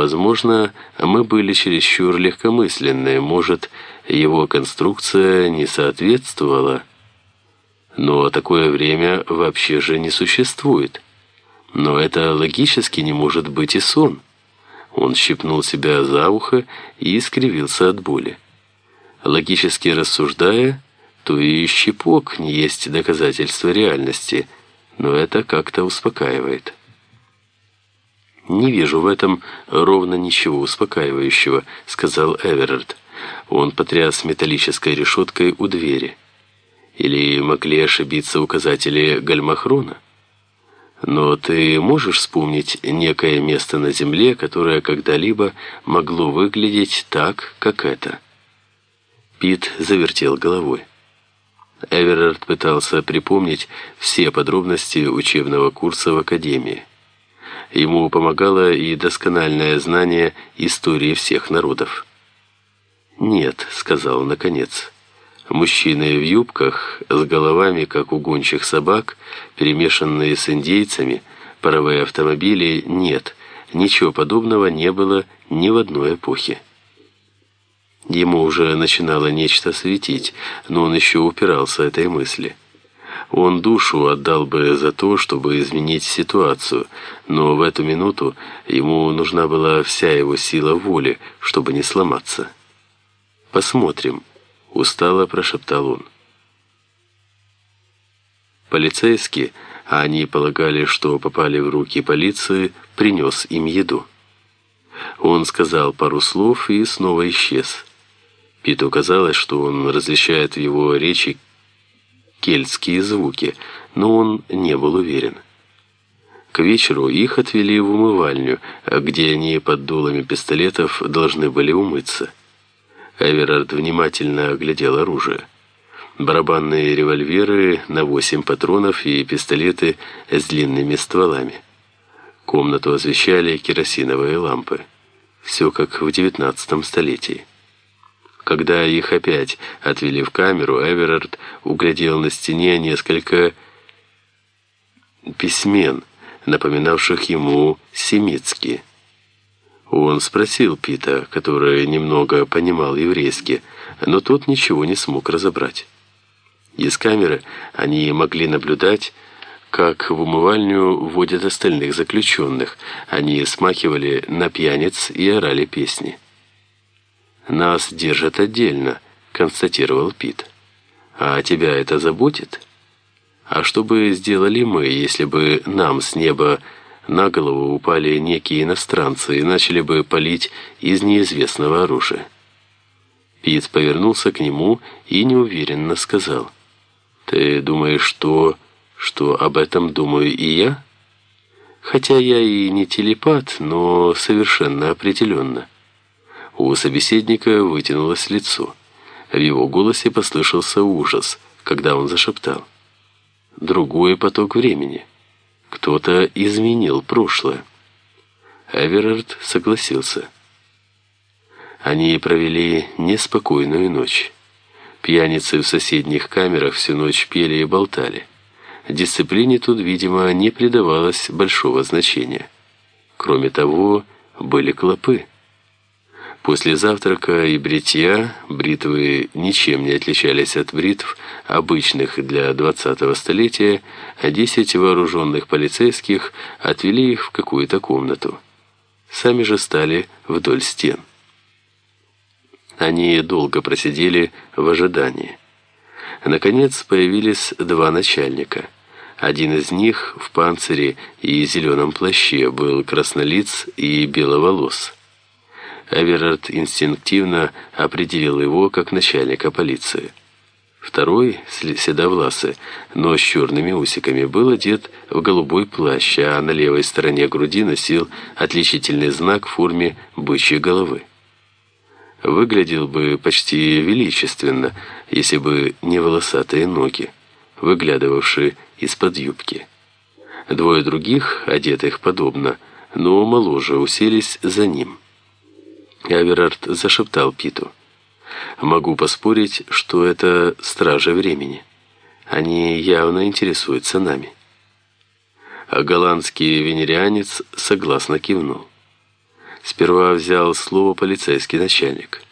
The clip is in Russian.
Возможно, мы были чересчур легкомысленны, может, его конструкция не соответствовала. Но такое время вообще же не существует. Но это логически не может быть и сон. Он щипнул себя за ухо и искривился от боли. Логически рассуждая, то и щипок не есть доказательство реальности, но это как-то успокаивает. «Не вижу в этом ровно ничего успокаивающего», — сказал Эверард. Он потряс металлической решеткой у двери. Или могли ошибиться указатели гальмахрона? Но ты можешь вспомнить некое место на Земле, которое когда-либо могло выглядеть так, как это? Пит завертел головой. Эверард пытался припомнить все подробности учебного курса в Академии. Ему помогало и доскональное знание истории всех народов. «Нет», — сказал наконец, — «мужчины в юбках, с головами, как у гончих собак, перемешанные с индейцами, паровые автомобили — нет, ничего подобного не было ни в одной эпохе». Ему уже начинало нечто светить, но он еще упирался этой мысли. Он душу отдал бы за то, чтобы изменить ситуацию, но в эту минуту ему нужна была вся его сила воли, чтобы не сломаться. «Посмотрим», — устало прошептал он. Полицейский, а они полагали, что попали в руки полиции, принес им еду. Он сказал пару слов и снова исчез. Питу казалось, что он различает в его речи кельтские звуки, но он не был уверен. К вечеру их отвели в умывальню, где они под дулами пистолетов должны были умыться. Эверард внимательно оглядел оружие. Барабанные револьверы на восемь патронов и пистолеты с длинными стволами. Комнату освещали керосиновые лампы. Все как в девятнадцатом столетии. Когда их опять отвели в камеру, Эверард углядел на стене несколько письмен, напоминавших ему семитские. Он спросил Пита, который немного понимал еврейский, но тот ничего не смог разобрать. Из камеры они могли наблюдать, как в умывальню вводят остальных заключенных. Они смахивали на пьяниц и орали песни. «Нас держат отдельно», — констатировал Пит. «А тебя это заботит? А что бы сделали мы, если бы нам с неба на голову упали некие иностранцы и начали бы палить из неизвестного оружия. Пит повернулся к нему и неуверенно сказал, «Ты думаешь, что, что об этом думаю и я? Хотя я и не телепат, но совершенно определенно». У собеседника вытянулось лицо. В его голосе послышался ужас, когда он зашептал. «Другой поток времени». Кто-то изменил прошлое. Эверард согласился. Они провели неспокойную ночь. Пьяницы в соседних камерах всю ночь пели и болтали. Дисциплине тут, видимо, не придавалось большого значения. Кроме того, были клопы. После завтрака и бритья бритвы ничем не отличались от бритв, обычных для 20-го столетия, а 10 вооруженных полицейских отвели их в какую-то комнату. Сами же стали вдоль стен. Они долго просидели в ожидании. Наконец появились два начальника. Один из них в панцире и зеленом плаще был краснолиц и беловолос. Эверард инстинктивно определил его как начальника полиции. Второй, седовласый, но с черными усиками, был одет в голубой плащ, а на левой стороне груди носил отличительный знак в форме бычьей головы. Выглядел бы почти величественно, если бы не волосатые ноги, выглядывавшие из-под юбки. Двое других, одетых подобно, но моложе, уселись за ним. Аверард зашептал Питу. «Могу поспорить, что это стражи времени. Они явно интересуются нами». А голландский венерианец согласно кивнул. Сперва взял слово полицейский начальник.